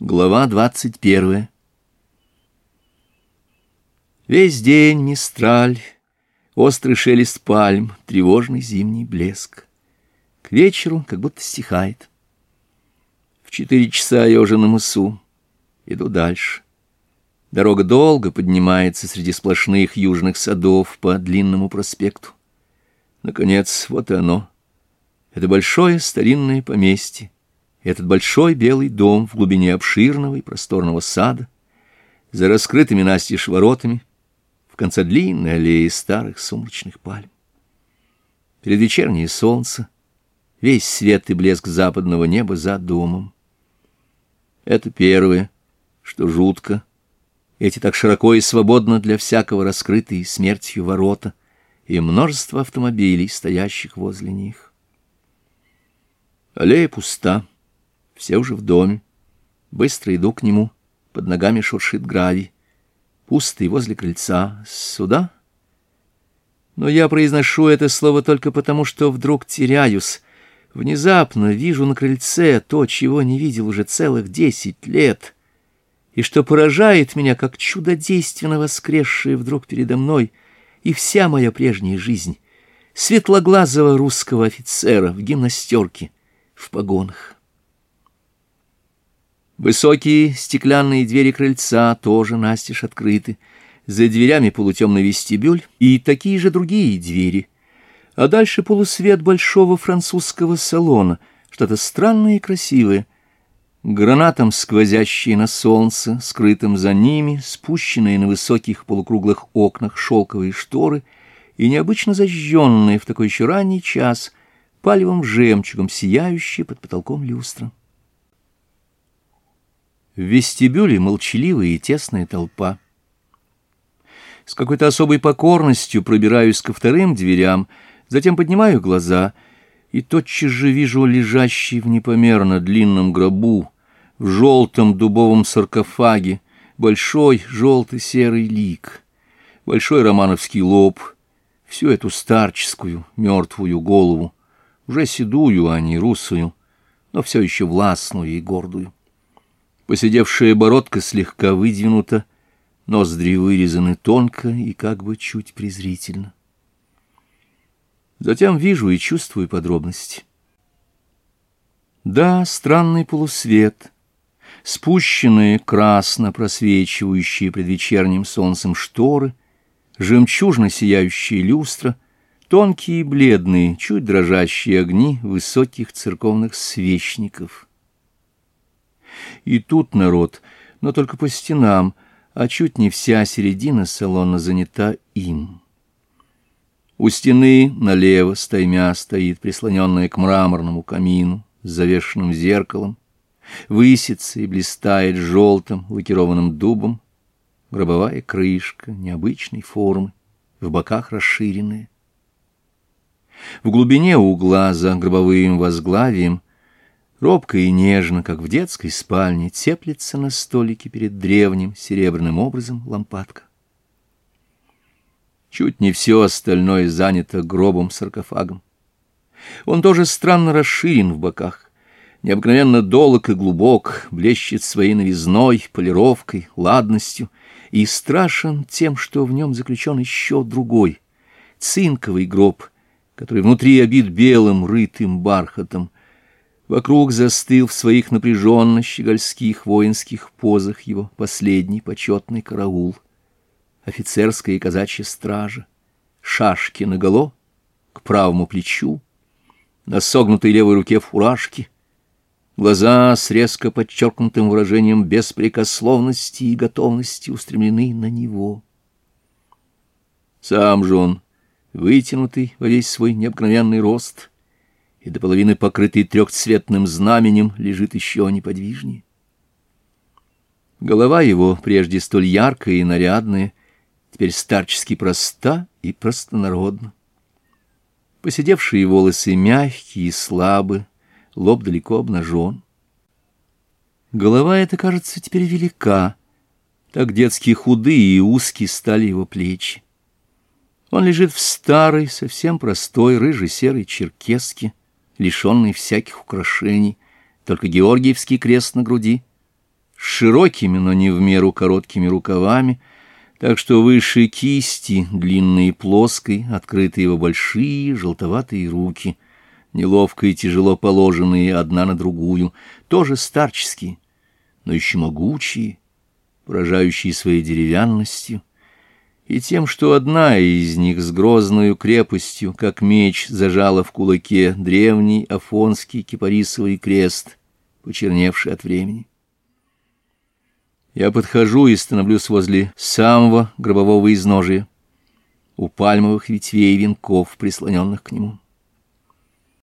Глава двадцать первая. Весь день мистраль, острый шелест пальм, тревожный зимний блеск. К вечеру как будто стихает. В четыре часа я уже на мысу. Иду дальше. Дорога долго поднимается среди сплошных южных садов по длинному проспекту. Наконец, вот и оно. Это большое старинное поместье этот большой белый дом в глубине обширного и просторного сада, за раскрытыми настежь воротами, в конце длинной аллеи старых сумрачных пальм. Перед вечернее солнце, весь свет и блеск западного неба за домом. Это первое, что жутко. Эти так широко и свободно для всякого раскрытые смертью ворота и множество автомобилей, стоящих возле них. Аллея пуста. Все уже в доме. Быстро иду к нему. Под ногами шуршит гравий. Пустый возле крыльца. Сюда? Но я произношу это слово только потому, что вдруг теряюсь. Внезапно вижу на крыльце то, чего не видел уже целых десять лет. И что поражает меня, как чудодейственно воскресшее вдруг передо мной и вся моя прежняя жизнь светлоглазого русского офицера в гимнастерке, в погонах. Высокие стеклянные двери крыльца тоже настежь открыты. За дверями полутемный вестибюль и такие же другие двери. А дальше полусвет большого французского салона, что-то странное и красивое. Гранатом, сквозящие на солнце, скрытым за ними, спущенные на высоких полукруглых окнах шелковые шторы и необычно зажженные в такой еще ранний час палевым жемчугом, сияющие под потолком люстра. В вестибюле молчаливая и тесная толпа. С какой-то особой покорностью пробираюсь ко вторым дверям, затем поднимаю глаза и тотчас же вижу лежащий в непомерно длинном гробу, в желтом дубовом саркофаге, большой желто-серый лик, большой романовский лоб, всю эту старческую мертвую голову, уже седую, а не русую, но все еще властную и гордую. Посидевшая бородка слегка выдвинута, ноздри вырезаны тонко и как бы чуть презрительно. Затем вижу и чувствую подробности. Да, странный полусвет, спущенные красно просвечивающие пред вечерним солнцем шторы, жемчужно сияющие люстра, тонкие и бледные, чуть дрожащие огни высоких церковных свечников — и тут народ, но только по стенам, а чуть не вся середина салона занята им. У стены налево стоймя стоит прислоненная к мраморному камину с завешенным зеркалом, высится и блистает желтым лакированным дубом, гробовая крышка необычной формы, в боках расширенная. В глубине угла за гробовым возглавием Робко и нежно, как в детской спальне, теплится на столике перед древним серебряным образом лампадка. Чуть не все остальное занято гробом-саркофагом. Он тоже странно расширен в боках. Необыкновенно долг и глубок, блещет своей новизной, полировкой, ладностью и страшен тем, что в нем заключен еще другой, цинковый гроб, который внутри обит белым рытым бархатом, Вокруг застыл в своих напряженно-щегольских воинских позах его последний почетный караул, офицерская и казачья стража, шашки наголо, к правому плечу, на согнутой левой руке фуражки, глаза с резко подчеркнутым выражением беспрекословности и готовности устремлены на него. Сам же он, вытянутый во весь свой необыкновенный рост, и до половины покрытый трехцветным знаменем, лежит еще неподвижнее. Голова его, прежде столь яркая и нарядная, теперь старчески проста и простонародна. Посидевшие волосы мягкие и слабы, лоб далеко обнажен. Голова эта, кажется, теперь велика, так детские худые и узкие стали его плечи. Он лежит в старой, совсем простой, рыжей-серой черкеске, лишенный всяких украшений, только георгиевский крест на груди, с широкими, но не в меру короткими рукавами, так что выше кисти, длинной и плоской, открыты его большие желтоватые руки, неловко и тяжело положенные одна на другую, тоже старческие, но еще могучие, поражающие своей деревянностью, и тем, что одна из них с грозною крепостью, как меч, зажала в кулаке древний афонский кипарисовый крест, почерневший от времени. Я подхожу и становлюсь возле самого гробового изножия, у пальмовых ветвей венков, прислоненных к нему.